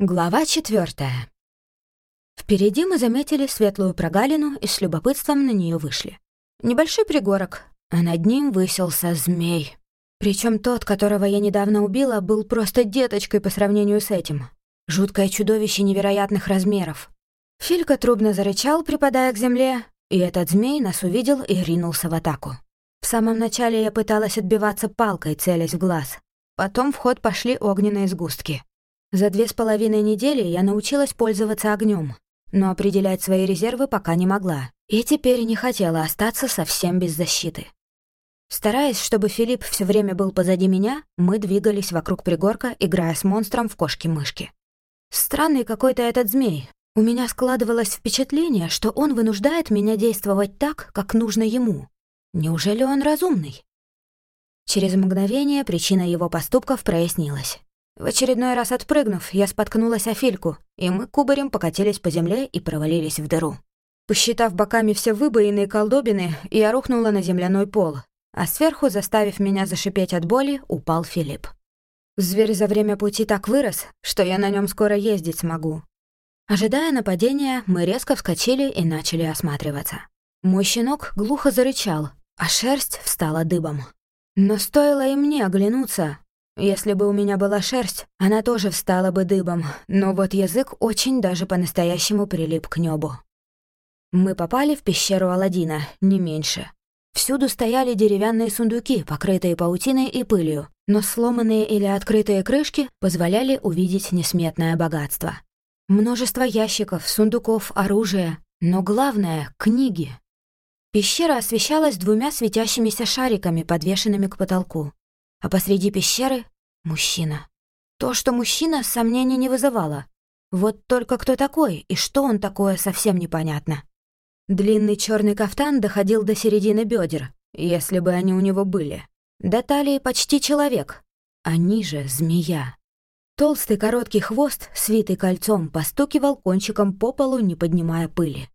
Глава четвертая. Впереди мы заметили светлую прогалину и с любопытством на нее вышли. Небольшой пригорок, а над ним высился змей. Причем тот, которого я недавно убила, был просто деточкой по сравнению с этим. Жуткое чудовище невероятных размеров. Филька трубно зарычал, припадая к земле, и этот змей нас увидел и ринулся в атаку. В самом начале я пыталась отбиваться палкой, целясь в глаз. Потом в ход пошли огненные сгустки. За две с половиной недели я научилась пользоваться огнем, но определять свои резервы пока не могла, и теперь не хотела остаться совсем без защиты. Стараясь, чтобы Филипп все время был позади меня, мы двигались вокруг пригорка, играя с монстром в кошки-мышки. Странный какой-то этот змей. У меня складывалось впечатление, что он вынуждает меня действовать так, как нужно ему. Неужели он разумный? Через мгновение причина его поступков прояснилась. В очередной раз отпрыгнув, я споткнулась о фильку, и мы кубарем покатились по земле и провалились в дыру. Посчитав боками все выбоины и колдобины, я рухнула на земляной пол, а сверху, заставив меня зашипеть от боли, упал Филипп. Зверь за время пути так вырос, что я на нем скоро ездить смогу. Ожидая нападения, мы резко вскочили и начали осматриваться. Мой щенок глухо зарычал, а шерсть встала дыбом. Но стоило и мне оглянуться, если бы у меня была шерсть, она тоже встала бы дыбом, но вот язык очень даже по-настоящему прилип к небу. Мы попали в пещеру Аладдина, не меньше. Всюду стояли деревянные сундуки, покрытые паутиной и пылью, но сломанные или открытые крышки позволяли увидеть несметное богатство. Множество ящиков, сундуков, оружия, но главное — книги. Пещера освещалась двумя светящимися шариками, подвешенными к потолку а посреди пещеры — мужчина. То, что мужчина, сомнений не вызывало. Вот только кто такой и что он такое, совсем непонятно. Длинный черный кафтан доходил до середины бедер, если бы они у него были. До талии почти человек, а ниже — змея. Толстый короткий хвост, свитый кольцом, постукивал кончиком по полу, не поднимая пыли.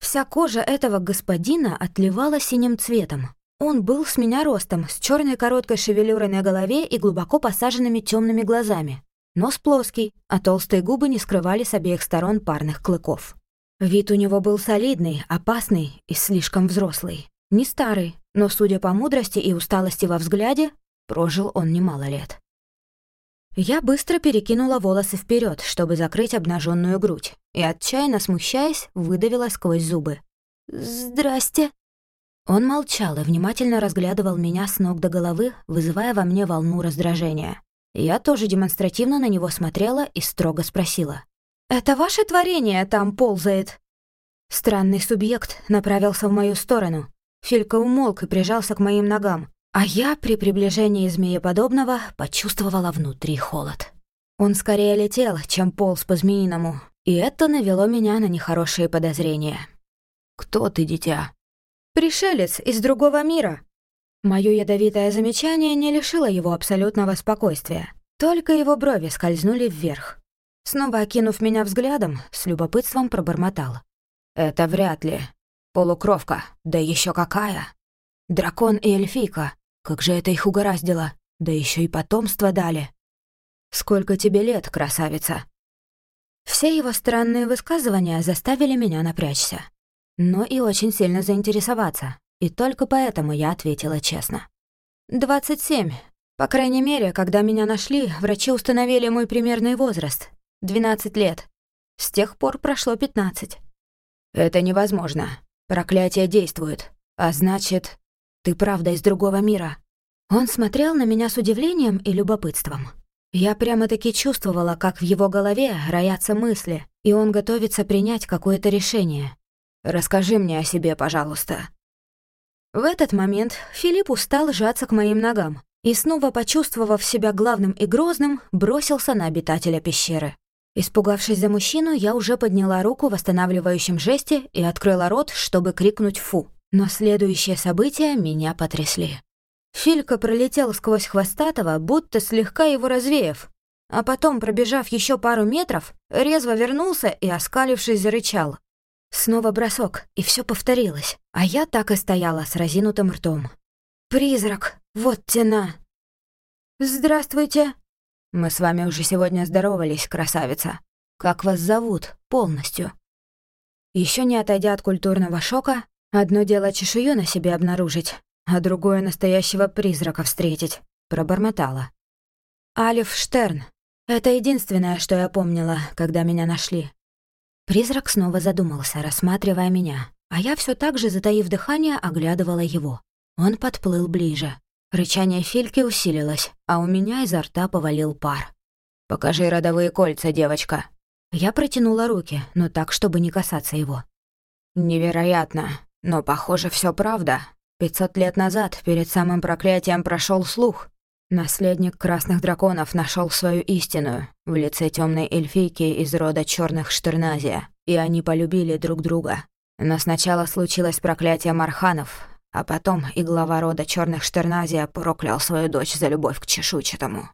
Вся кожа этого господина отливала синим цветом, он был с меня ростом, с черной короткой шевелюрой на голове и глубоко посаженными темными глазами. Нос плоский, а толстые губы не скрывали с обеих сторон парных клыков. Вид у него был солидный, опасный и слишком взрослый. Не старый, но, судя по мудрости и усталости во взгляде, прожил он немало лет. Я быстро перекинула волосы вперед, чтобы закрыть обнаженную грудь, и, отчаянно смущаясь, выдавила сквозь зубы. «Здрасте!» Он молчал и внимательно разглядывал меня с ног до головы, вызывая во мне волну раздражения. Я тоже демонстративно на него смотрела и строго спросила. «Это ваше творение там ползает?» Странный субъект направился в мою сторону. Филька умолк и прижался к моим ногам, а я при приближении змееподобного почувствовала внутри холод. Он скорее летел, чем полз по-змеиному, и это навело меня на нехорошие подозрения. «Кто ты, дитя?» Пришелец из другого мира. Моё ядовитое замечание не лишило его абсолютного спокойствия. Только его брови скользнули вверх. Снова окинув меня взглядом, с любопытством пробормотал. «Это вряд ли. Полукровка, да еще какая! Дракон и эльфийка, как же это их угораздило, да еще и потомство дали! Сколько тебе лет, красавица?» Все его странные высказывания заставили меня напрячься но и очень сильно заинтересоваться. И только поэтому я ответила честно. «Двадцать семь. По крайней мере, когда меня нашли, врачи установили мой примерный возраст. Двенадцать лет. С тех пор прошло пятнадцать». «Это невозможно. Проклятие действует. А значит, ты правда из другого мира». Он смотрел на меня с удивлением и любопытством. Я прямо-таки чувствовала, как в его голове роятся мысли, и он готовится принять какое-то решение. Расскажи мне о себе, пожалуйста». В этот момент Филипп устал сжаться к моим ногам и, снова почувствовав себя главным и грозным, бросился на обитателя пещеры. Испугавшись за мужчину, я уже подняла руку в восстанавливающем жесте и открыла рот, чтобы крикнуть «фу». Но следующие события меня потрясли. Филька пролетел сквозь хвостатого, будто слегка его развеяв, а потом, пробежав еще пару метров, резво вернулся и, оскалившись, зарычал. Снова бросок, и все повторилось, а я так и стояла с разинутым ртом. «Призрак! Вот тена!» «Здравствуйте!» Мы с вами уже сегодня здоровались, красавица. Как вас зовут полностью?» Еще не отойдя от культурного шока, одно дело чешую на себе обнаружить, а другое настоящего призрака встретить, пробормотала. «Алиф Штерн. Это единственное, что я помнила, когда меня нашли». Призрак снова задумался, рассматривая меня, а я все так же, затаив дыхание, оглядывала его. Он подплыл ближе. Рычание Фильки усилилось, а у меня изо рта повалил пар. «Покажи родовые кольца, девочка». Я протянула руки, но так, чтобы не касаться его. «Невероятно, но, похоже, все правда. Пятьсот лет назад, перед самым проклятием, прошел слух. Наследник красных драконов нашел свою истину в лице темной эльфийки из рода черных Штерназия, и они полюбили друг друга. Но сначала случилось проклятие Марханов, а потом и глава рода черных Штерназия проклял свою дочь за любовь к чешуйчатому.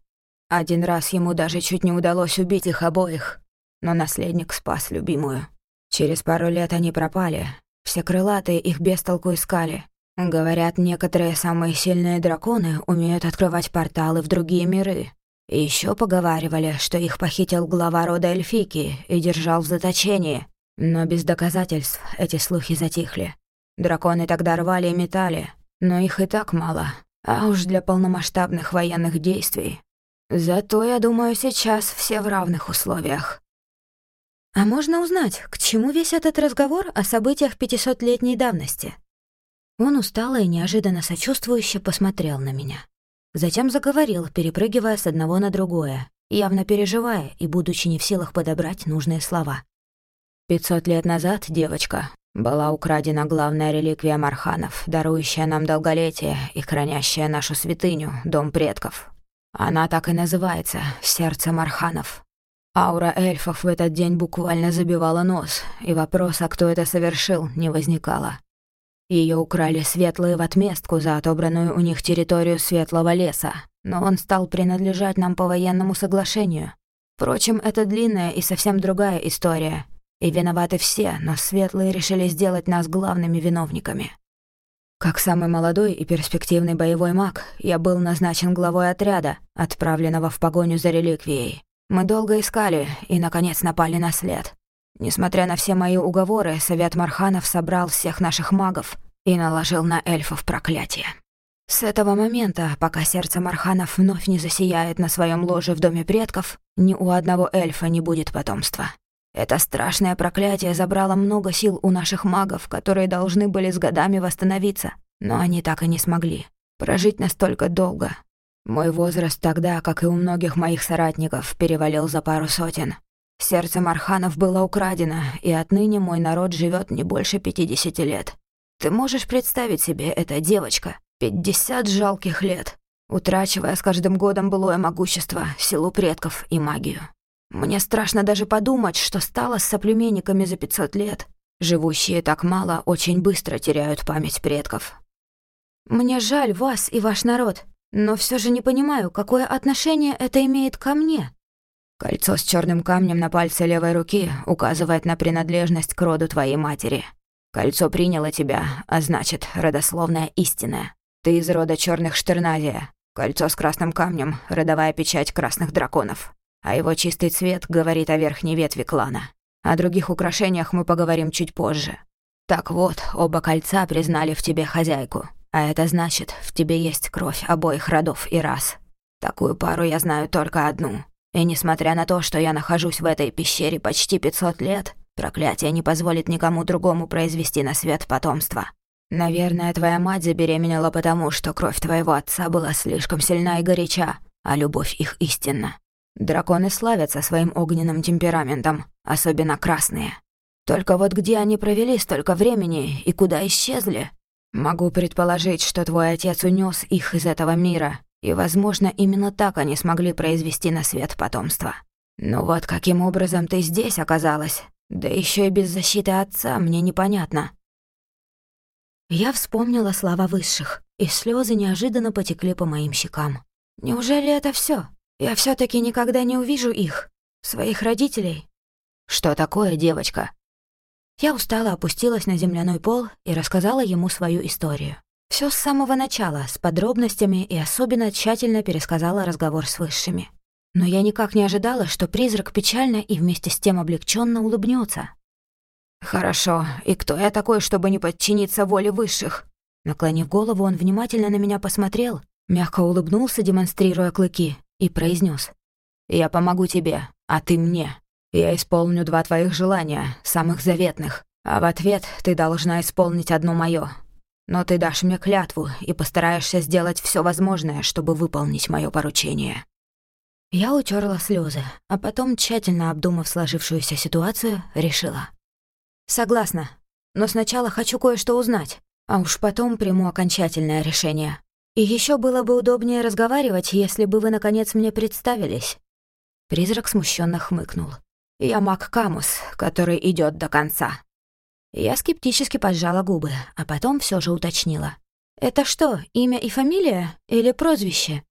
Один раз ему даже чуть не удалось убить их обоих, но наследник спас любимую. Через пару лет они пропали. Все крылатые их без толку искали. Говорят, некоторые самые сильные драконы умеют открывать порталы в другие миры. Еще поговаривали, что их похитил глава рода Эльфики и держал в заточении. Но без доказательств эти слухи затихли. Драконы тогда рвали и метали, но их и так мало, а уж для полномасштабных военных действий. Зато, я думаю, сейчас все в равных условиях. А можно узнать, к чему весь этот разговор о событиях пятисотлетней давности? Он устало и неожиданно сочувствующе посмотрел на меня. Затем заговорил, перепрыгивая с одного на другое, явно переживая и будучи не в силах подобрать нужные слова. «Пятьсот лет назад, девочка, была украдена главная реликвия Марханов, дарующая нам долголетие и хранящая нашу святыню, дом предков. Она так и называется — Сердце Марханов. Аура эльфов в этот день буквально забивала нос, и вопроса, кто это совершил, не возникало. Ее украли светлые в отместку за отобранную у них территорию Светлого леса, но он стал принадлежать нам по военному соглашению. Впрочем, это длинная и совсем другая история — и виноваты все, но светлые решили сделать нас главными виновниками. Как самый молодой и перспективный боевой маг, я был назначен главой отряда, отправленного в погоню за реликвией. Мы долго искали и, наконец, напали на след. Несмотря на все мои уговоры, Совет Марханов собрал всех наших магов и наложил на эльфов проклятие. С этого момента, пока сердце Марханов вновь не засияет на своем ложе в доме предков, ни у одного эльфа не будет потомства. Это страшное проклятие забрало много сил у наших магов, которые должны были с годами восстановиться, но они так и не смогли прожить настолько долго. Мой возраст тогда, как и у многих моих соратников, перевалил за пару сотен. Сердце Марханов было украдено, и отныне мой народ живет не больше пятидесяти лет. Ты можешь представить себе это, девочка? Пятьдесят жалких лет, утрачивая с каждым годом былое могущество, силу предков и магию. Мне страшно даже подумать, что стало с соплеменниками за 500 лет. Живущие так мало очень быстро теряют память предков. Мне жаль вас и ваш народ, но все же не понимаю, какое отношение это имеет ко мне. Кольцо с черным камнем на пальце левой руки указывает на принадлежность к роду твоей матери. Кольцо приняло тебя, а значит, родословная истина. Ты из рода черных Штерназия. Кольцо с красным камнем — родовая печать красных драконов а его чистый цвет говорит о верхней ветви клана. О других украшениях мы поговорим чуть позже. Так вот, оба кольца признали в тебе хозяйку, а это значит, в тебе есть кровь обоих родов и рас. Такую пару я знаю только одну. И несмотря на то, что я нахожусь в этой пещере почти 500 лет, проклятие не позволит никому другому произвести на свет потомство. Наверное, твоя мать забеременела потому, что кровь твоего отца была слишком сильна и горяча, а любовь их истинна. Драконы славятся своим огненным темпераментом, особенно красные. Только вот где они провели столько времени и куда исчезли? Могу предположить, что твой отец унес их из этого мира, и, возможно, именно так они смогли произвести на свет потомство. Но вот каким образом ты здесь оказалась? Да еще и без защиты отца, мне непонятно. Я вспомнила слова высших, и слезы неожиданно потекли по моим щекам. Неужели это все? Я все таки никогда не увижу их, своих родителей. Что такое, девочка? Я устало опустилась на земляной пол и рассказала ему свою историю. Все с самого начала, с подробностями и особенно тщательно пересказала разговор с высшими. но я никак не ожидала, что призрак печально и вместе с тем облегченно улыбнется. «Хорошо, и кто я такой, чтобы не подчиниться воле высших?» Наклонив голову, он внимательно на меня посмотрел, мягко улыбнулся, демонстрируя клыки, и произнес: «Я помогу тебе, а ты мне. Я исполню два твоих желания, самых заветных, а в ответ ты должна исполнить одно моё. Но ты дашь мне клятву и постараешься сделать все возможное, чтобы выполнить мое поручение». Я утерла слезы, а потом, тщательно обдумав сложившуюся ситуацию, решила. «Согласна, но сначала хочу кое-что узнать, а уж потом приму окончательное решение. И еще было бы удобнее разговаривать, если бы вы, наконец, мне представились». Призрак смущенно хмыкнул. «Я маг Камус, который идет до конца». Я скептически поджала губы, а потом все же уточнила. «Это что, имя и фамилия или прозвище?»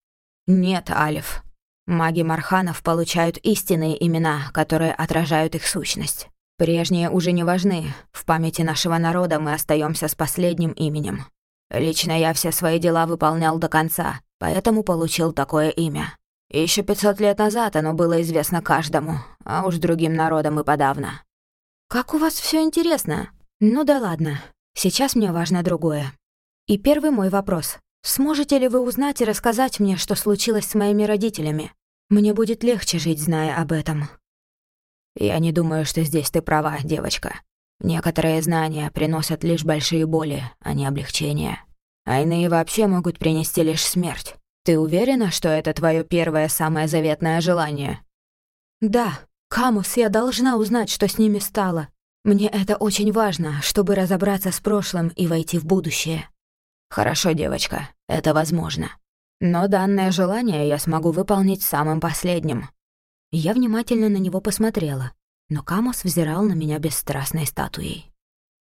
«Нет, Алиф. Маги Марханов получают истинные имена, которые отражают их сущность. Прежние уже не важны. В памяти нашего народа мы остаемся с последним именем. Лично я все свои дела выполнял до конца, поэтому получил такое имя. Еще 500 лет назад оно было известно каждому, а уж другим народам и подавно. «Как у вас все интересно. Ну да ладно. Сейчас мне важно другое. И первый мой вопрос. Сможете ли вы узнать и рассказать мне, что случилось с моими родителями? Мне будет легче жить, зная об этом». «Я не думаю, что здесь ты права, девочка. Некоторые знания приносят лишь большие боли, а не облегчения. А иные вообще могут принести лишь смерть. Ты уверена, что это твое первое самое заветное желание?» «Да», Камус, я должна узнать, что с ними стало. Мне это очень важно, чтобы разобраться с прошлым и войти в будущее. Хорошо, девочка, это возможно. Но данное желание я смогу выполнить самым последним. Я внимательно на него посмотрела, но Камус взирал на меня бесстрастной статуей.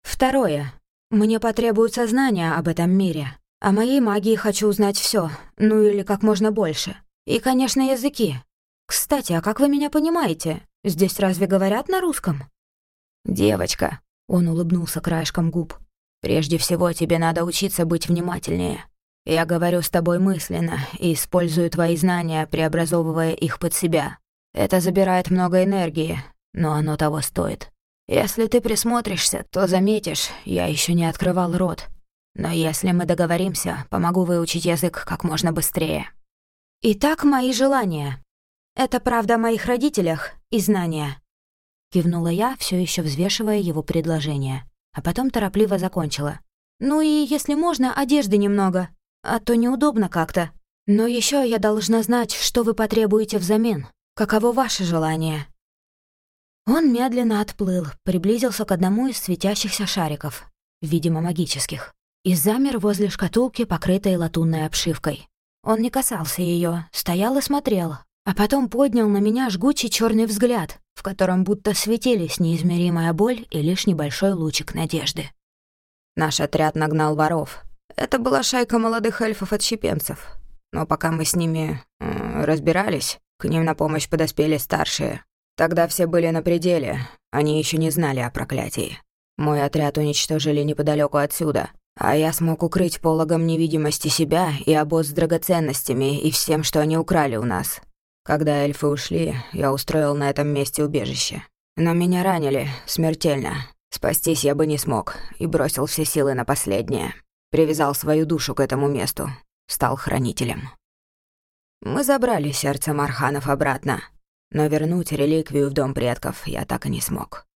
Второе. Мне потребуются знания об этом мире. О моей магии хочу узнать все, ну или как можно больше. И, конечно, языки. «Кстати, а как вы меня понимаете? Здесь разве говорят на русском?» «Девочка», — он улыбнулся краешком губ, «прежде всего тебе надо учиться быть внимательнее. Я говорю с тобой мысленно и использую твои знания, преобразовывая их под себя. Это забирает много энергии, но оно того стоит. Если ты присмотришься, то заметишь, я еще не открывал рот. Но если мы договоримся, помогу выучить язык как можно быстрее». «Итак, мои желания», это правда о моих родителях и знания. Кивнула я, все еще взвешивая его предложение, а потом торопливо закончила. Ну и, если можно, одежды немного, а то неудобно как-то. Но еще я должна знать, что вы потребуете взамен. Каково ваше желание?» Он медленно отплыл, приблизился к одному из светящихся шариков, видимо, магических, и замер возле шкатулки, покрытой латунной обшивкой. Он не касался ее, стоял и смотрел, а потом поднял на меня жгучий черный взгляд, в котором будто светились неизмеримая боль и лишь небольшой лучик надежды. Наш отряд нагнал воров. Это была шайка молодых эльфов-отщепенцев. Но пока мы с ними э, разбирались, к ним на помощь подоспели старшие. Тогда все были на пределе, они еще не знали о проклятии. Мой отряд уничтожили неподалеку отсюда, а я смог укрыть пологом невидимости себя и обоз с драгоценностями и всем, что они украли у нас. Когда эльфы ушли, я устроил на этом месте убежище. Но меня ранили смертельно. Спастись я бы не смог и бросил все силы на последнее. Привязал свою душу к этому месту. Стал хранителем. Мы забрали сердце Марханов обратно, но вернуть реликвию в дом предков я так и не смог.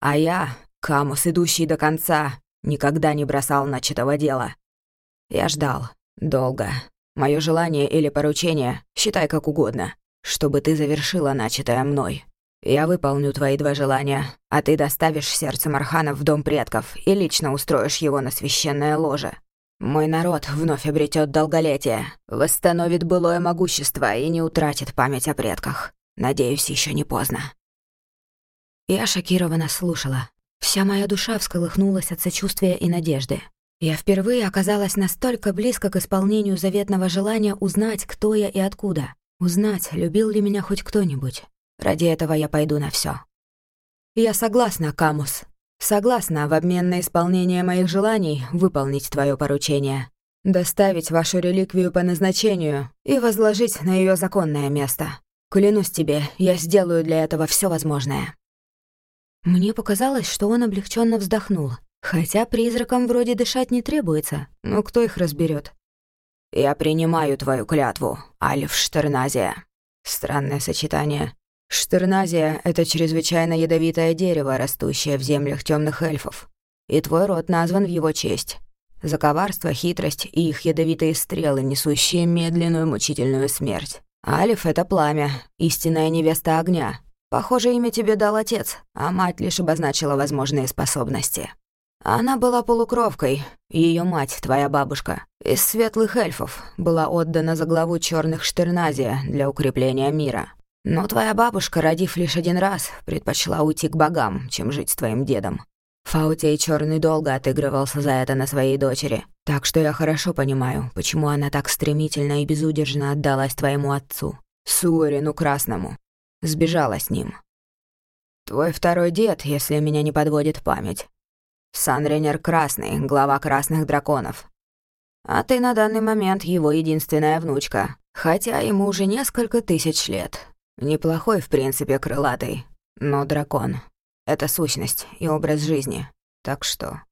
А я, Камус, идущий до конца, никогда не бросал начатого дела. Я ждал. Долго. Мое желание или поручение, считай как угодно, чтобы ты завершила начатое мной. Я выполню твои два желания, а ты доставишь сердце Мархана в дом предков и лично устроишь его на священное ложе. Мой народ вновь обретет долголетие, восстановит былое могущество и не утратит память о предках. Надеюсь, еще не поздно». Я шокированно слушала. Вся моя душа всколыхнулась от сочувствия и надежды. Я впервые оказалась настолько близко к исполнению заветного желания узнать, кто я и откуда. Узнать, любил ли меня хоть кто-нибудь. Ради этого я пойду на все. Я согласна, Камус. Согласна в обмен на исполнение моих желаний выполнить твое поручение. Доставить вашу реликвию по назначению и возложить на ее законное место. Клянусь тебе, я сделаю для этого все возможное». Мне показалось, что он облегченно вздохнул, хотя призракам вроде дышать не требуется, но кто их разберет? «Я принимаю твою клятву, Альф Штерназия». Странное сочетание. Штерназия — это чрезвычайно ядовитое дерево, растущее в землях темных эльфов. И твой род назван в его честь. За коварство, хитрость и их ядовитые стрелы, несущие медленную мучительную смерть. Алиф — это пламя, истинная невеста огня. Похоже, имя тебе дал отец, а мать лишь обозначила возможные способности. Она была полукровкой, ее мать, твоя бабушка, из светлых эльфов, была отдана за главу черных Штерназия для укрепления мира. Но твоя бабушка, родив лишь один раз, предпочла уйти к богам, чем жить с твоим дедом. Фаутей Черный долго отыгрывался за это на своей дочери, так что я хорошо понимаю, почему она так стремительно и безудержно отдалась твоему отцу, Суорину Красному. Сбежала с ним. Твой второй дед, если меня не подводит память. Санренер Красный, глава Красных Драконов. А ты на данный момент его единственная внучка, хотя ему уже несколько тысяч лет. Неплохой, в принципе, крылатый, но дракон. Это сущность и образ жизни. Так что...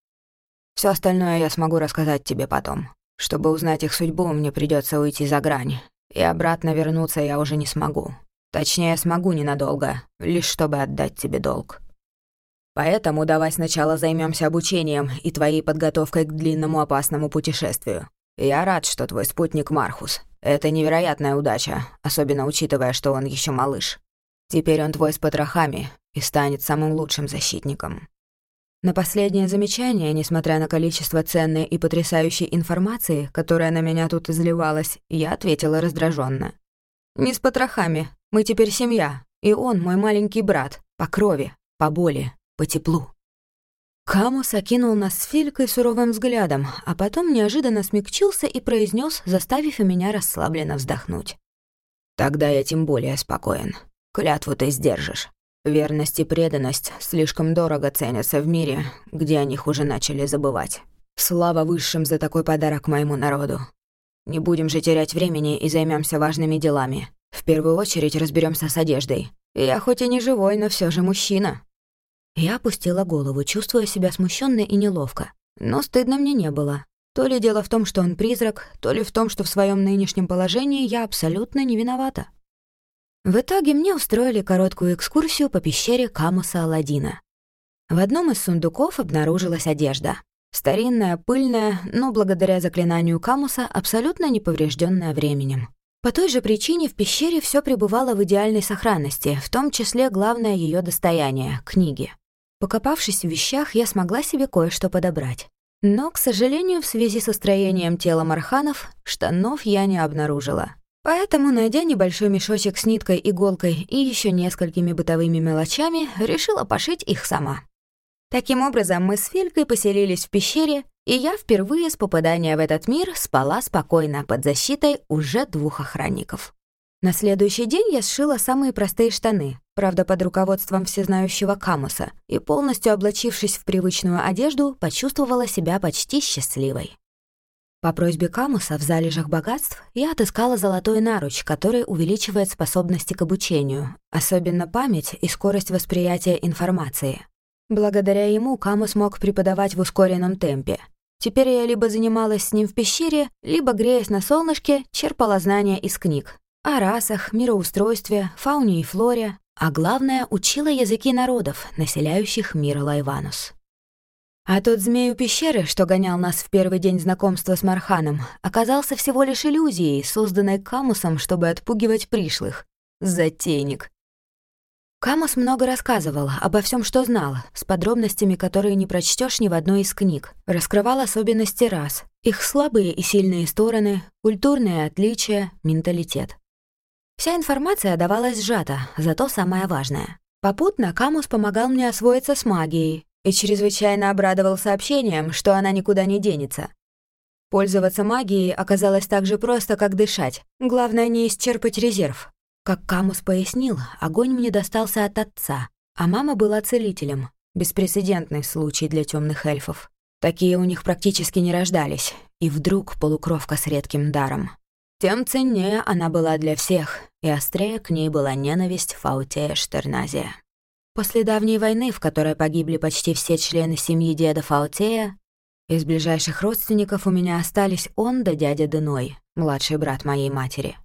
Все остальное я смогу рассказать тебе потом. Чтобы узнать их судьбу, мне придется уйти за грань. И обратно вернуться я уже не смогу. Точнее, смогу ненадолго, лишь чтобы отдать тебе долг. Поэтому давай сначала займемся обучением и твоей подготовкой к длинному опасному путешествию. Я рад, что твой спутник Мархус. Это невероятная удача, особенно учитывая, что он еще малыш. Теперь он твой с потрохами и станет самым лучшим защитником». На последнее замечание, несмотря на количество ценной и потрясающей информации, которая на меня тут изливалась, я ответила раздраженно. «Не с потрохами. Мы теперь семья, и он мой маленький брат. По крови, по боли, по теплу». Камус окинул нас с Филькой суровым взглядом, а потом неожиданно смягчился и произнес, заставив меня расслабленно вздохнуть. «Тогда я тем более спокоен. Клятву ты сдержишь. Верность и преданность слишком дорого ценятся в мире, где о них уже начали забывать. Слава высшим за такой подарок моему народу. Не будем же терять времени и займемся важными делами. В первую очередь разберемся с одеждой. Я хоть и не живой, но все же мужчина. Я опустила голову, чувствуя себя смущенной и неловко. Но стыдно мне не было. То ли дело в том, что он призрак, то ли в том, что в своем нынешнем положении я абсолютно не виновата. В итоге мне устроили короткую экскурсию по пещере Камуса Аладдина. В одном из сундуков обнаружилась одежда. Старинная, пыльная, но благодаря заклинанию Камуса абсолютно неповрежденная временем. По той же причине в пещере все пребывало в идеальной сохранности, в том числе главное ее достояние — книги. Покопавшись в вещах, я смогла себе кое-что подобрать. Но, к сожалению, в связи со строением тела Марханов, штанов я не обнаружила. Поэтому, найдя небольшой мешочек с ниткой, иголкой и еще несколькими бытовыми мелочами, решила пошить их сама. Таким образом, мы с Филькой поселились в пещере, и я впервые с попадания в этот мир спала спокойно под защитой уже двух охранников. На следующий день я сшила самые простые штаны, правда, под руководством всезнающего Камуса, и полностью облачившись в привычную одежду, почувствовала себя почти счастливой. По просьбе Камуса в залежах богатств я отыскала золотой наруч, который увеличивает способности к обучению, особенно память и скорость восприятия информации. Благодаря ему Камус мог преподавать в ускоренном темпе. Теперь я либо занималась с ним в пещере, либо, греясь на солнышке, черпала знания из книг. О расах, мироустройстве, фауне и флоре, а главное, учила языки народов, населяющих мир Лайванус. А тот змей у пещеры, что гонял нас в первый день знакомства с Марханом, оказался всего лишь иллюзией, созданной Камусом, чтобы отпугивать пришлых. Затейник. Камус много рассказывал обо всем, что знал, с подробностями, которые не прочтешь ни в одной из книг. Раскрывал особенности рас, их слабые и сильные стороны, культурные отличия, менталитет. Вся информация давалась сжато, зато самое важное. Попутно Камус помогал мне освоиться с магией, и чрезвычайно обрадовал сообщением, что она никуда не денется. Пользоваться магией оказалось так же просто, как дышать. Главное не исчерпать резерв. Как Камус пояснил, огонь мне достался от отца, а мама была целителем. Беспрецедентный случай для темных эльфов. Такие у них практически не рождались. И вдруг полукровка с редким даром. Тем ценнее она была для всех, и острее к ней была ненависть Фаутея Штерназия. После давней войны, в которой погибли почти все члены семьи деда Фаутея, из ближайших родственников у меня остались он да дядя Деной, младший брат моей матери.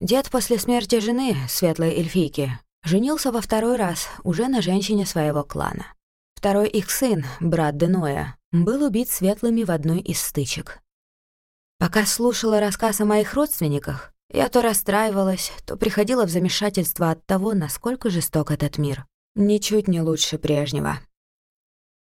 Дед после смерти жены, светлой эльфийки, женился во второй раз уже на женщине своего клана. Второй их сын, брат Деноя, был убит светлыми в одной из стычек. Пока слушала рассказ о моих родственниках, я то расстраивалась, то приходила в замешательство от того, насколько жесток этот мир. Ничуть не лучше прежнего.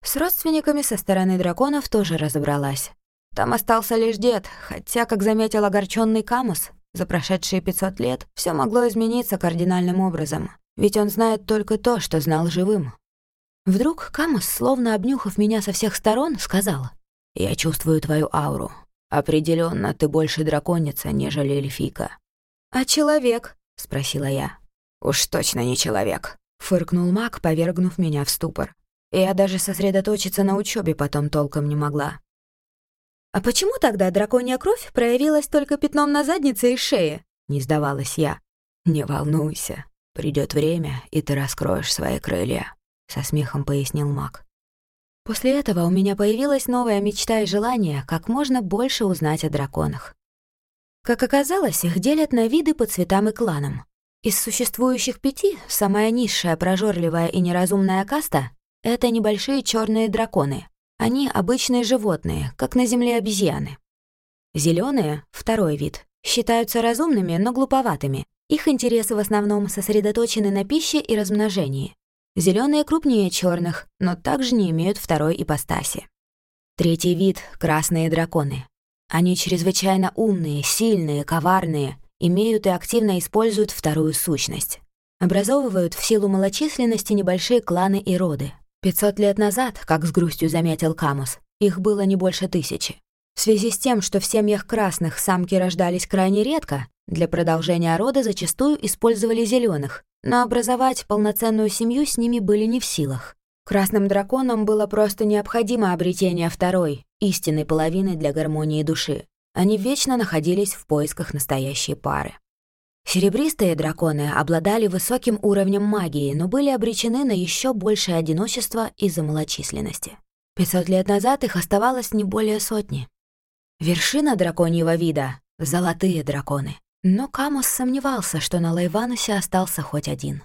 С родственниками со стороны драконов тоже разобралась. Там остался лишь дед, хотя, как заметил огорченный Камус, за прошедшие 500 лет все могло измениться кардинальным образом, ведь он знает только то, что знал живым. Вдруг Камус, словно обнюхав меня со всех сторон, сказал, «Я чувствую твою ауру. Определенно, ты больше драконица, нежели эльфийка». «А человек?» — спросила я. «Уж точно не человек», — фыркнул маг, повергнув меня в ступор. Я даже сосредоточиться на учебе потом толком не могла. «А почему тогда драконья кровь проявилась только пятном на заднице и шее?» — не сдавалась я. «Не волнуйся, придет время, и ты раскроешь свои крылья», — со смехом пояснил маг. После этого у меня появилась новая мечта и желание как можно больше узнать о драконах. Как оказалось, их делят на виды по цветам и кланам. Из существующих пяти самая низшая, прожорливая и неразумная каста — это небольшие черные драконы. Они обычные животные, как на Земле обезьяны. Зеленые — второй вид, считаются разумными, но глуповатыми. Их интересы в основном сосредоточены на пище и размножении. Зеленые крупнее черных, но также не имеют второй ипостаси. Третий вид — красные драконы. Они чрезвычайно умные, сильные, коварные, имеют и активно используют вторую сущность. Образовывают в силу малочисленности небольшие кланы и роды. 500 лет назад, как с грустью заметил Камус, их было не больше тысячи. В связи с тем, что в семьях красных самки рождались крайне редко, для продолжения рода зачастую использовали зеленых, но образовать полноценную семью с ними были не в силах. Красным драконам было просто необходимо обретение второй, истинной половины для гармонии души. Они вечно находились в поисках настоящей пары. Серебристые драконы обладали высоким уровнем магии, но были обречены на еще большее одиночество из-за малочисленности. 500 лет назад их оставалось не более сотни. Вершина драконьего вида — золотые драконы. Но Камус сомневался, что на Лайванусе остался хоть один.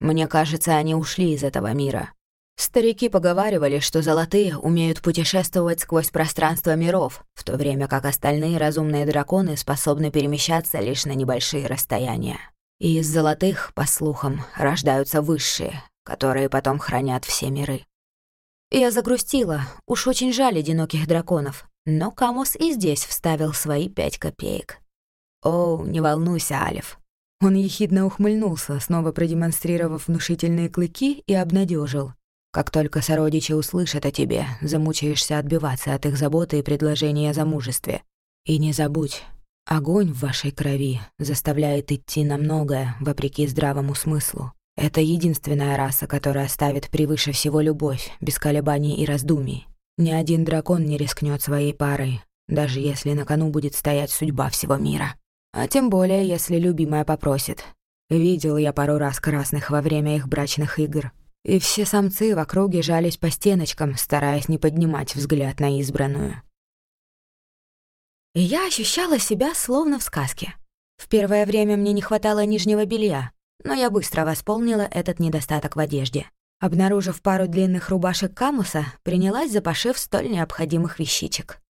«Мне кажется, они ушли из этого мира. Старики поговаривали, что золотые умеют путешествовать сквозь пространство миров, в то время как остальные разумные драконы способны перемещаться лишь на небольшие расстояния. И из золотых, по слухам, рождаются высшие, которые потом хранят все миры. Я загрустила, уж очень жаль одиноких драконов, но Камус и здесь вставил свои пять копеек. «О, не волнуйся, Алиф». Он ехидно ухмыльнулся, снова продемонстрировав внушительные клыки и обнадежил. «Как только сородичи услышат о тебе, замучаешься отбиваться от их заботы и предложения о замужестве. И не забудь, огонь в вашей крови заставляет идти на многое, вопреки здравому смыслу. Это единственная раса, которая ставит превыше всего любовь, без колебаний и раздумий. Ни один дракон не рискнет своей парой, даже если на кону будет стоять судьба всего мира». А тем более, если любимая попросит. Видел я пару раз красных во время их брачных игр. И все самцы в округе жались по стеночкам, стараясь не поднимать взгляд на избранную. И я ощущала себя словно в сказке. В первое время мне не хватало нижнего белья, но я быстро восполнила этот недостаток в одежде. Обнаружив пару длинных рубашек камуса, принялась за пошив столь необходимых вещичек.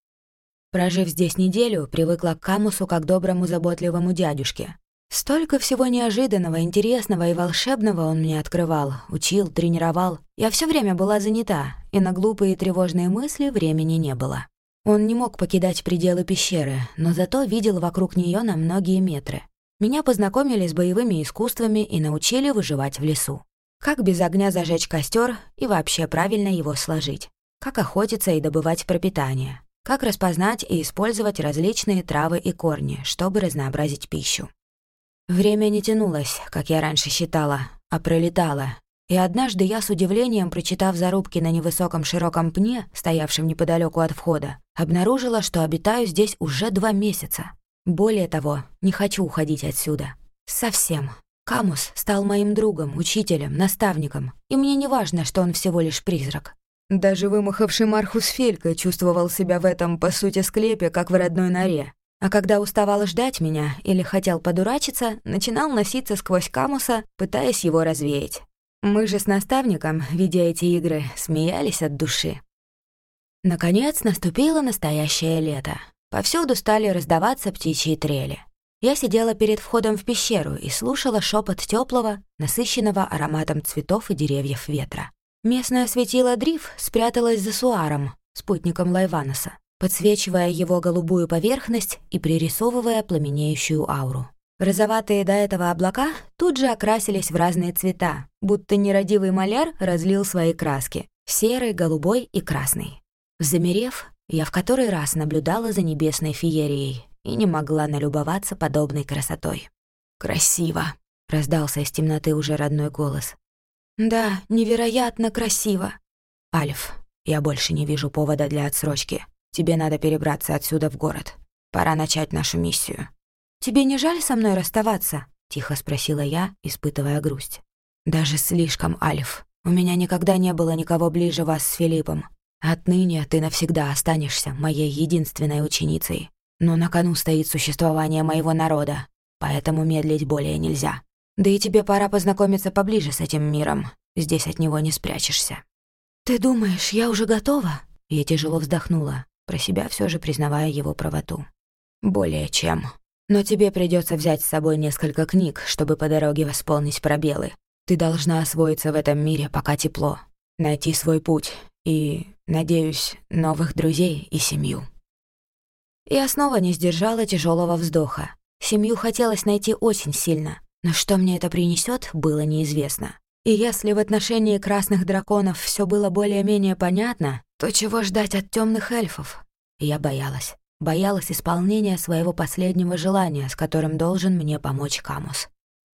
Прожив здесь неделю, привыкла к Камусу как доброму заботливому дядюшке. Столько всего неожиданного, интересного и волшебного он мне открывал, учил, тренировал. Я все время была занята, и на глупые и тревожные мысли времени не было. Он не мог покидать пределы пещеры, но зато видел вокруг нее на многие метры. Меня познакомили с боевыми искусствами и научили выживать в лесу. Как без огня зажечь костер и вообще правильно его сложить. Как охотиться и добывать пропитание как распознать и использовать различные травы и корни, чтобы разнообразить пищу. Время не тянулось, как я раньше считала, а пролетало. И однажды я с удивлением, прочитав зарубки на невысоком широком пне, стоявшем неподалеку от входа, обнаружила, что обитаю здесь уже два месяца. Более того, не хочу уходить отсюда. Совсем. Камус стал моим другом, учителем, наставником, и мне не важно, что он всего лишь призрак. Даже вымахавший Мархус Фелька чувствовал себя в этом, по сути, склепе, как в родной норе. А когда уставал ждать меня или хотел подурачиться, начинал носиться сквозь Камуса, пытаясь его развеять. Мы же с наставником, видя эти игры, смеялись от души. Наконец наступило настоящее лето. Повсюду стали раздаваться птичьи трели. Я сидела перед входом в пещеру и слушала шепот теплого, насыщенного ароматом цветов и деревьев ветра. Местное светило Дриф спряталось за Суаром, спутником Лайваноса, подсвечивая его голубую поверхность и пририсовывая пламенеющую ауру. Розоватые до этого облака тут же окрасились в разные цвета, будто нерадивый маляр разлил свои краски — серый, голубой и красный. Замерев, я в который раз наблюдала за небесной феерией и не могла налюбоваться подобной красотой. «Красиво!» — раздался из темноты уже родной голос. «Да, невероятно красиво!» «Альф, я больше не вижу повода для отсрочки. Тебе надо перебраться отсюда в город. Пора начать нашу миссию». «Тебе не жаль со мной расставаться?» — тихо спросила я, испытывая грусть. «Даже слишком, Альф. У меня никогда не было никого ближе вас с Филиппом. Отныне ты навсегда останешься моей единственной ученицей. Но на кону стоит существование моего народа, поэтому медлить более нельзя. Да и тебе пора познакомиться поближе с этим миром. Здесь от него не спрячешься». «Ты думаешь, я уже готова?» Я тяжело вздохнула, про себя все же признавая его правоту. «Более чем. Но тебе придется взять с собой несколько книг, чтобы по дороге восполнить пробелы. Ты должна освоиться в этом мире, пока тепло. Найти свой путь и, надеюсь, новых друзей и семью». Я снова не сдержала тяжелого вздоха. Семью хотелось найти очень сильно, но что мне это принесет, было неизвестно. И если в отношении красных драконов все было более-менее понятно, то чего ждать от темных эльфов? Я боялась. Боялась исполнения своего последнего желания, с которым должен мне помочь Камус.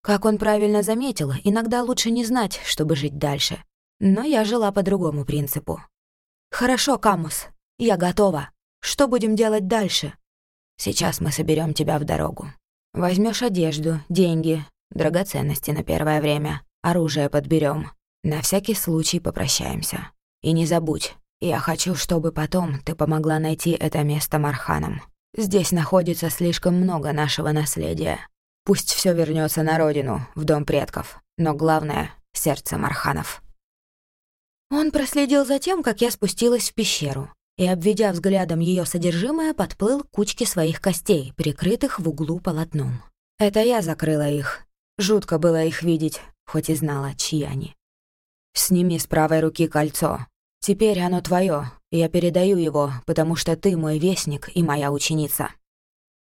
Как он правильно заметил, иногда лучше не знать, чтобы жить дальше. Но я жила по другому принципу. «Хорошо, Камус, я готова. Что будем делать дальше?» «Сейчас мы соберем тебя в дорогу. Возьмешь одежду, деньги, драгоценности на первое время, оружие подберем. На всякий случай попрощаемся. И не забудь, я хочу, чтобы потом ты помогла найти это место Марханам. Здесь находится слишком много нашего наследия. Пусть все вернется на родину, в дом предков, но главное — сердце Марханов». Он проследил за тем, как я спустилась в пещеру, и, обведя взглядом ее содержимое, подплыл к кучке своих костей, прикрытых в углу полотном. Это я закрыла их. Жутко было их видеть, хоть и знала, чьи они. «Сними с правой руки кольцо», Теперь оно твое, я передаю его, потому что ты мой вестник и моя ученица».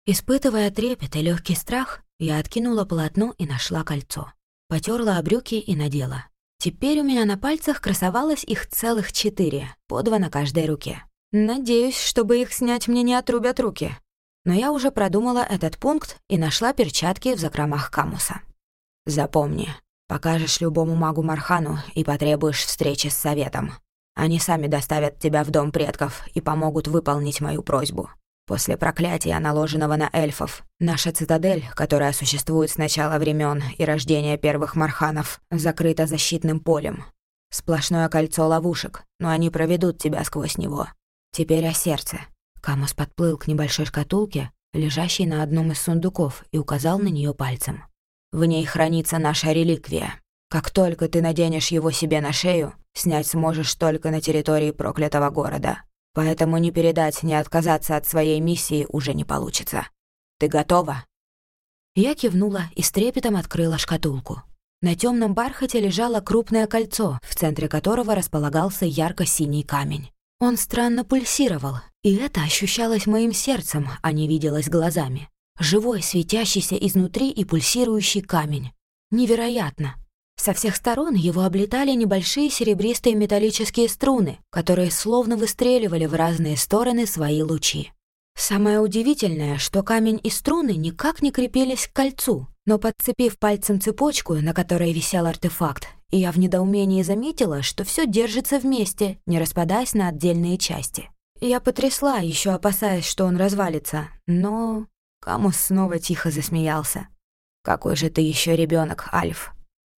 Испытывая трепет и легкий страх, я откинула полотно и нашла кольцо. Потерла об брюки и надела. Теперь у меня на пальцах красовалось их целых четыре, по два на каждой руке. Надеюсь, чтобы их снять мне не отрубят руки. Но я уже продумала этот пункт и нашла перчатки в закромах камуса. Запомни, покажешь любому магу Мархану и потребуешь встречи с советом. Они сами доставят тебя в дом предков и помогут выполнить мою просьбу. После проклятия, наложенного на эльфов, наша цитадель, которая существует с начала времен и рождения первых марханов, закрыта защитным полем. Сплошное кольцо ловушек, но они проведут тебя сквозь него. Теперь о сердце. Камус подплыл к небольшой шкатулке, лежащей на одном из сундуков, и указал на нее пальцем. В ней хранится наша реликвия. Как только ты наденешь его себе на шею, снять сможешь только на территории проклятого города. Поэтому не передать, не отказаться от своей миссии уже не получится. Ты готова?» Я кивнула и с трепетом открыла шкатулку. На темном бархате лежало крупное кольцо, в центре которого располагался ярко-синий камень. Он странно пульсировал, и это ощущалось моим сердцем, а не виделось глазами. Живой, светящийся изнутри и пульсирующий камень. Невероятно. Со всех сторон его облетали небольшие серебристые металлические струны, которые словно выстреливали в разные стороны свои лучи. Самое удивительное, что камень и струны никак не крепились к кольцу, но подцепив пальцем цепочку, на которой висел артефакт, я в недоумении заметила, что все держится вместе, не распадаясь на отдельные части. Я потрясла, еще опасаясь, что он развалится, но Камус снова тихо засмеялся. «Какой же ты еще ребенок, Альф?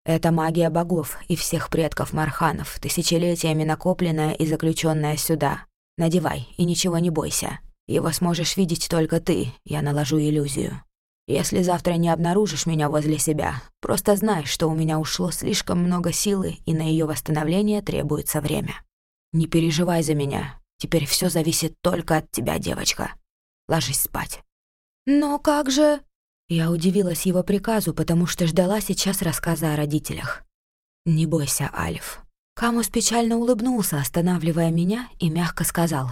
Это магия богов и всех предков Марханов, тысячелетиями накопленная и заключенная сюда. Надевай и ничего не бойся. Его сможешь видеть только ты, я наложу иллюзию. Если завтра не обнаружишь меня возле себя, просто знай, что у меня ушло слишком много силы, и на ее восстановление требуется время. Не переживай за меня. Теперь все зависит только от тебя, девочка. Ложись спать. Но как же... Я удивилась его приказу, потому что ждала сейчас рассказа о родителях. «Не бойся, Альф». Камус печально улыбнулся, останавливая меня, и мягко сказал.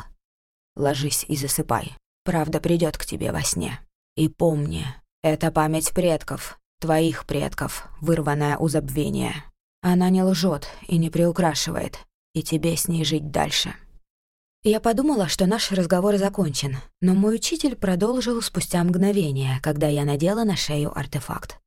«Ложись и засыпай. Правда придет к тебе во сне. И помни, это память предков, твоих предков, вырванная у забвения. Она не лжет и не приукрашивает, и тебе с ней жить дальше». Я подумала, что наш разговор закончен, но мой учитель продолжил спустя мгновение, когда я надела на шею артефакт.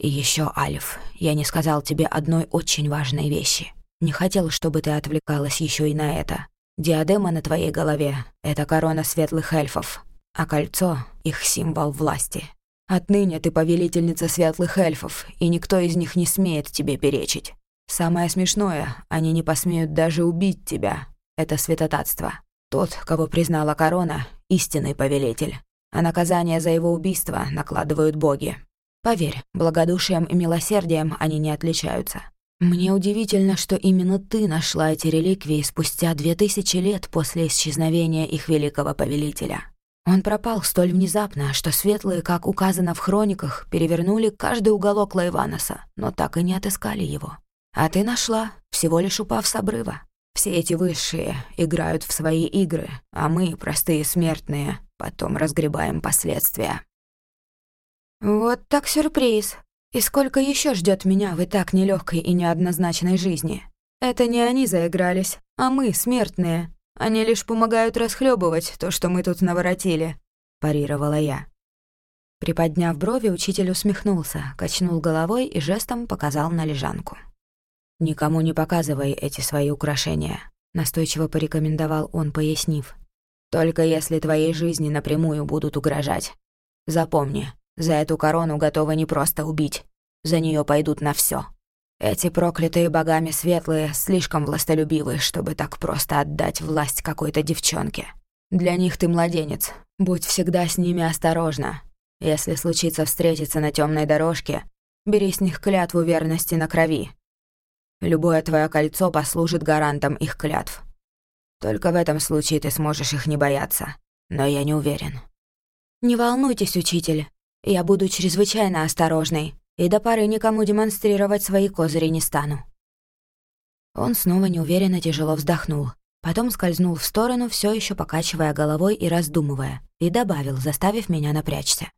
«И еще, Альф, я не сказал тебе одной очень важной вещи. Не хотел, чтобы ты отвлекалась еще и на это. Диадема на твоей голове — это корона светлых эльфов, а кольцо — их символ власти. Отныне ты повелительница светлых эльфов, и никто из них не смеет тебе перечить. Самое смешное, они не посмеют даже убить тебя, это святотатство. Тот, кого признала корона, — истинный повелитель. А наказание за его убийство накладывают боги. Поверь, благодушием и милосердием они не отличаются. Мне удивительно, что именно ты нашла эти реликвии спустя две тысячи лет после исчезновения их великого повелителя. Он пропал столь внезапно, что светлые, как указано в хрониках, перевернули каждый уголок Лайваноса, но так и не отыскали его. А ты нашла, всего лишь упав с обрыва. Все эти высшие играют в свои игры, а мы, простые смертные, потом разгребаем последствия. Вот так сюрприз. И сколько еще ждет меня в и так нелегкой и неоднозначной жизни? Это не они заигрались, а мы, смертные. Они лишь помогают расхлебывать то, что мы тут наворотили, парировала я. Приподняв брови, учитель усмехнулся, качнул головой и жестом показал на лежанку. «Никому не показывай эти свои украшения», — настойчиво порекомендовал он, пояснив. «Только если твоей жизни напрямую будут угрожать. Запомни, за эту корону готовы не просто убить, за нее пойдут на все. Эти проклятые богами светлые слишком властолюбивы, чтобы так просто отдать власть какой-то девчонке. Для них ты младенец, будь всегда с ними осторожна. Если случится встретиться на темной дорожке, бери с них клятву верности на крови, Любое твое кольцо послужит гарантом их клятв. Только в этом случае ты сможешь их не бояться. Но я не уверен. Не волнуйтесь, учитель. Я буду чрезвычайно осторожной и до поры никому демонстрировать свои козыри не стану. Он снова неуверенно тяжело вздохнул, потом скользнул в сторону, все еще покачивая головой и раздумывая, и добавил, заставив меня напрячься.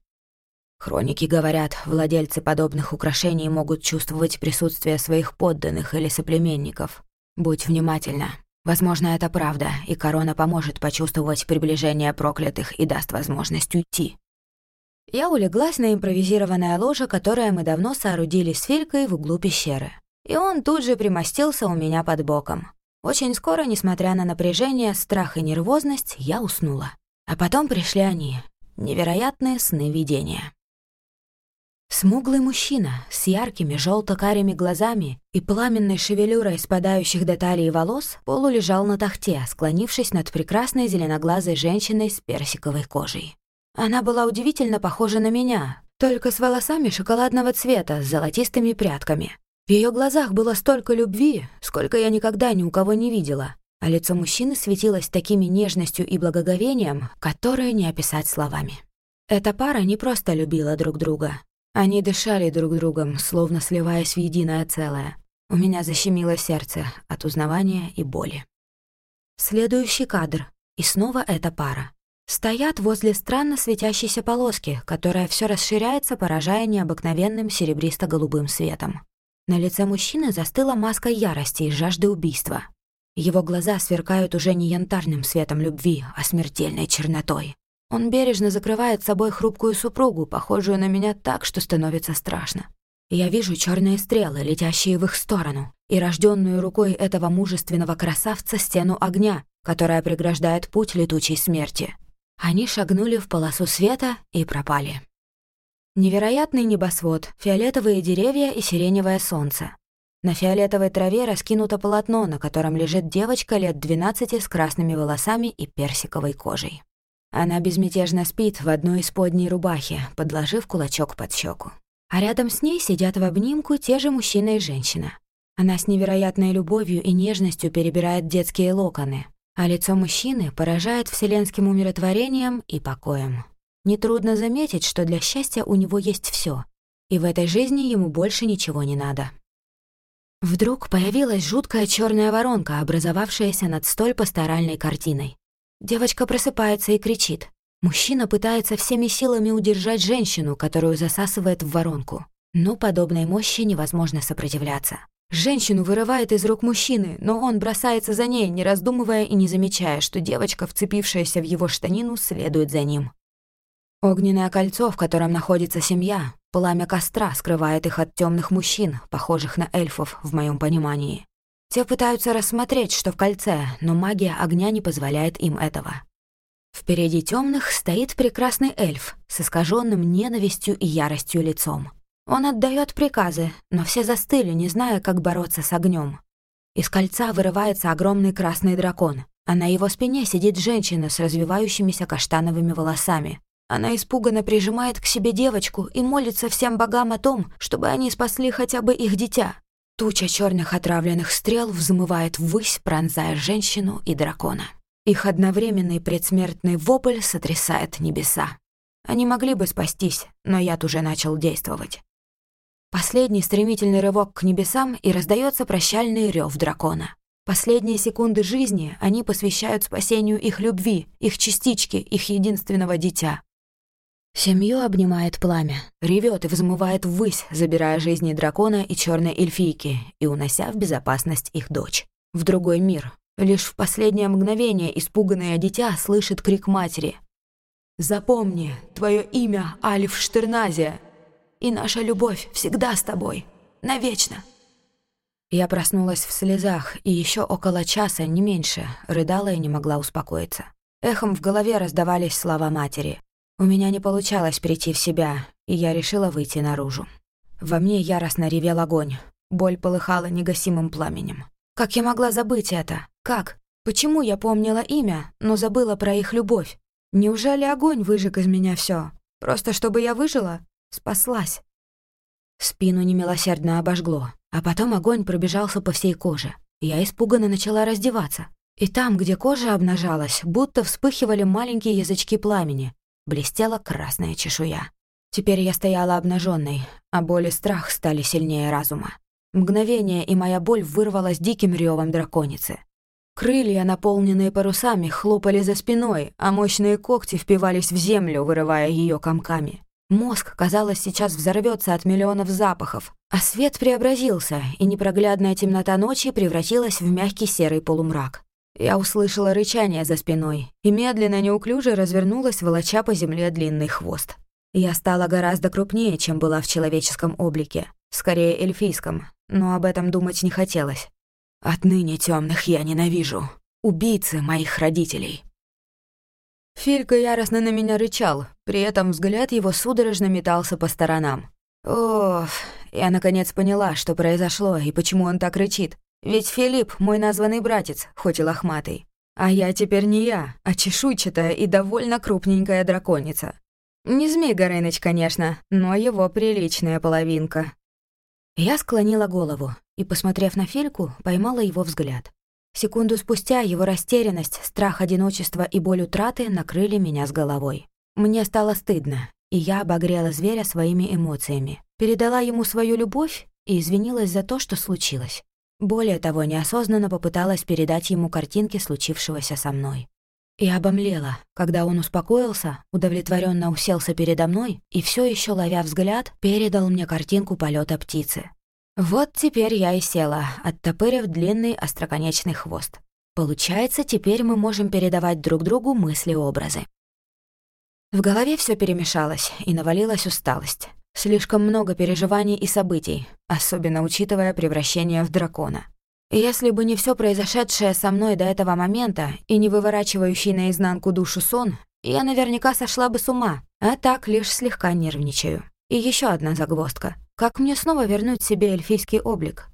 Хроники говорят, владельцы подобных украшений могут чувствовать присутствие своих подданных или соплеменников. Будь внимательна. Возможно, это правда, и корона поможет почувствовать приближение проклятых и даст возможность уйти. Я улеглась на импровизированное ложе, которое мы давно соорудили с Филькой в углу пещеры. И он тут же примостился у меня под боком. Очень скоро, несмотря на напряжение, страх и нервозность, я уснула. А потом пришли они. Невероятные сны видения. Смуглый мужчина с яркими желто-карими глазами и пламенной шевелюрой спадающих до талии волос полулежал на тахте, склонившись над прекрасной зеленоглазой женщиной с персиковой кожей. Она была удивительно похожа на меня, только с волосами шоколадного цвета, с золотистыми прядками. В ее глазах было столько любви, сколько я никогда ни у кого не видела, а лицо мужчины светилось такими нежностью и благоговением, которые не описать словами. Эта пара не просто любила друг друга, они дышали друг другом, словно сливаясь в единое целое. У меня защемило сердце от узнавания и боли. Следующий кадр. И снова эта пара. Стоят возле странно светящейся полоски, которая все расширяется, поражая необыкновенным серебристо-голубым светом. На лице мужчины застыла маска ярости и жажды убийства. Его глаза сверкают уже не янтарным светом любви, а смертельной чернотой. Он бережно закрывает собой хрупкую супругу, похожую на меня так, что становится страшно. Я вижу черные стрелы, летящие в их сторону, и рожденную рукой этого мужественного красавца стену огня, которая преграждает путь летучей смерти. Они шагнули в полосу света и пропали. Невероятный небосвод, фиолетовые деревья и сиреневое солнце. На фиолетовой траве раскинуто полотно, на котором лежит девочка лет 12 с красными волосами и персиковой кожей. Она безмятежно спит в одной из подней рубахи, подложив кулачок под щеку. А рядом с ней сидят в обнимку те же мужчина и женщина. Она с невероятной любовью и нежностью перебирает детские локоны, а лицо мужчины поражает вселенским умиротворением и покоем. Нетрудно заметить, что для счастья у него есть все, и в этой жизни ему больше ничего не надо. Вдруг появилась жуткая черная воронка, образовавшаяся над столь пасторальной картиной. Девочка просыпается и кричит. Мужчина пытается всеми силами удержать женщину, которую засасывает в воронку. Но подобной мощи невозможно сопротивляться. Женщину вырывает из рук мужчины, но он бросается за ней, не раздумывая и не замечая, что девочка, вцепившаяся в его штанину, следует за ним. Огненное кольцо, в котором находится семья, пламя костра скрывает их от темных мужчин, похожих на эльфов в моем понимании. Те пытаются рассмотреть, что в кольце, но магия огня не позволяет им этого. Впереди темных стоит прекрасный эльф с искаженным ненавистью и яростью лицом. Он отдает приказы, но все застыли, не зная, как бороться с огнем. Из кольца вырывается огромный красный дракон, а на его спине сидит женщина с развивающимися каштановыми волосами. Она испуганно прижимает к себе девочку и молится всем богам о том, чтобы они спасли хотя бы их дитя. Туча черных отравленных стрел взмывает ввысь, пронзая женщину и дракона. Их одновременный предсмертный вопль сотрясает небеса. Они могли бы спастись, но яд уже начал действовать. Последний стремительный рывок к небесам и раздается прощальный рев дракона. Последние секунды жизни они посвящают спасению их любви, их частички, их единственного дитя. Семью обнимает пламя, ревет и взмывает ввысь, забирая жизни дракона и черной эльфийки и унося в безопасность их дочь. В другой мир. Лишь в последнее мгновение испуганное дитя слышит крик матери. «Запомни, твое имя Альф Штерназия, и наша любовь всегда с тобой, навечно». Я проснулась в слезах и еще около часа, не меньше, рыдала и не могла успокоиться. Эхом в голове раздавались слова матери. У меня не получалось прийти в себя, и я решила выйти наружу. Во мне яростно ревел огонь. Боль полыхала негасимым пламенем. Как я могла забыть это? Как? Почему я помнила имя, но забыла про их любовь? Неужели огонь выжег из меня все? Просто чтобы я выжила? Спаслась. Спину немилосердно обожгло, а потом огонь пробежался по всей коже. Я испуганно начала раздеваться. И там, где кожа обнажалась, будто вспыхивали маленькие язычки пламени, блестела красная чешуя. Теперь я стояла обнаженной, а боль и страх стали сильнее разума. Мгновение, и моя боль вырвалась диким ревом драконицы. Крылья, наполненные парусами, хлопали за спиной, а мощные когти впивались в землю, вырывая ее комками. Мозг, казалось, сейчас взорвется от миллионов запахов, а свет преобразился, и непроглядная темнота ночи превратилась в мягкий серый полумрак. Я услышала рычание за спиной и медленно, неуклюже развернулась, волоча по земле длинный хвост. Я стала гораздо крупнее, чем была в человеческом облике, скорее эльфийском, но об этом думать не хотелось. Отныне темных я ненавижу. Убийцы моих родителей. Филька яростно на меня рычал, при этом взгляд его судорожно метался по сторонам. Ох, я наконец поняла, что произошло и почему он так рычит. Ведь Филипп — мой названный братец, хоть и лохматый. А я теперь не я, а чешуйчатая и довольно крупненькая драконица. Не Змей Горыныч, конечно, но его приличная половинка. Я склонила голову и, посмотрев на Фильку, поймала его взгляд. Секунду спустя его растерянность, страх одиночества и боль утраты накрыли меня с головой. Мне стало стыдно, и я обогрела зверя своими эмоциями, передала ему свою любовь и извинилась за то, что случилось. Более того, неосознанно попыталась передать ему картинки случившегося со мной. И обомлела, когда он успокоился, удовлетворенно уселся передо мной и все еще ловя взгляд, передал мне картинку полета птицы. Вот теперь я и села, оттопырив длинный остроконечный хвост. Получается, теперь мы можем передавать друг другу мысли-образы. В голове все перемешалось, и навалилась усталость. Слишком много переживаний и событий, особенно учитывая превращение в дракона. Если бы не все произошедшее со мной до этого момента и не выворачивающий наизнанку душу сон, я наверняка сошла бы с ума, а так лишь слегка нервничаю. И еще одна загвоздка. Как мне снова вернуть себе эльфийский облик?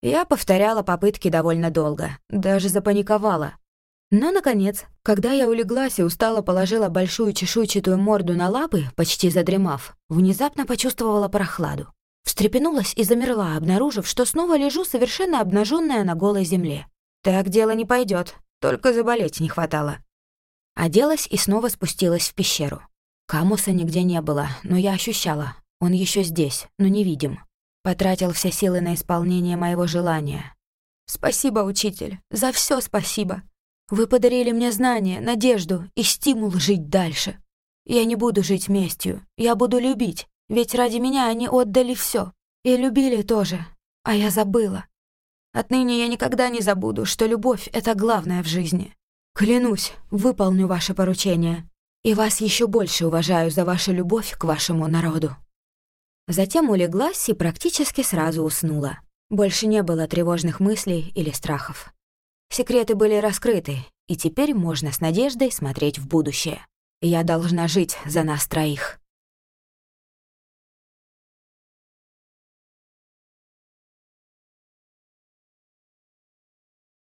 Я повторяла попытки довольно долго, даже запаниковала. Но, наконец, когда я улеглась и устало положила большую чешуйчатую морду на лапы, почти задремав, внезапно почувствовала прохладу. Встрепенулась и замерла, обнаружив, что снова лежу совершенно обнаженная на голой земле. Так дело не пойдет, только заболеть не хватало. Оделась и снова спустилась в пещеру. Камуса нигде не было, но я ощущала. Он еще здесь, но невидим. Потратил все силы на исполнение моего желания. «Спасибо, учитель, за все спасибо. Вы подарили мне знания, надежду и стимул жить дальше. Я не буду жить местью, я буду любить, ведь ради меня они отдали все И любили тоже, а я забыла. Отныне я никогда не забуду, что любовь — это главное в жизни. Клянусь, выполню ваше поручение. И вас еще больше уважаю за вашу любовь к вашему народу». Затем улеглась и практически сразу уснула. Больше не было тревожных мыслей или страхов. Секреты были раскрыты, и теперь можно с надеждой смотреть в будущее. Я должна жить за нас троих.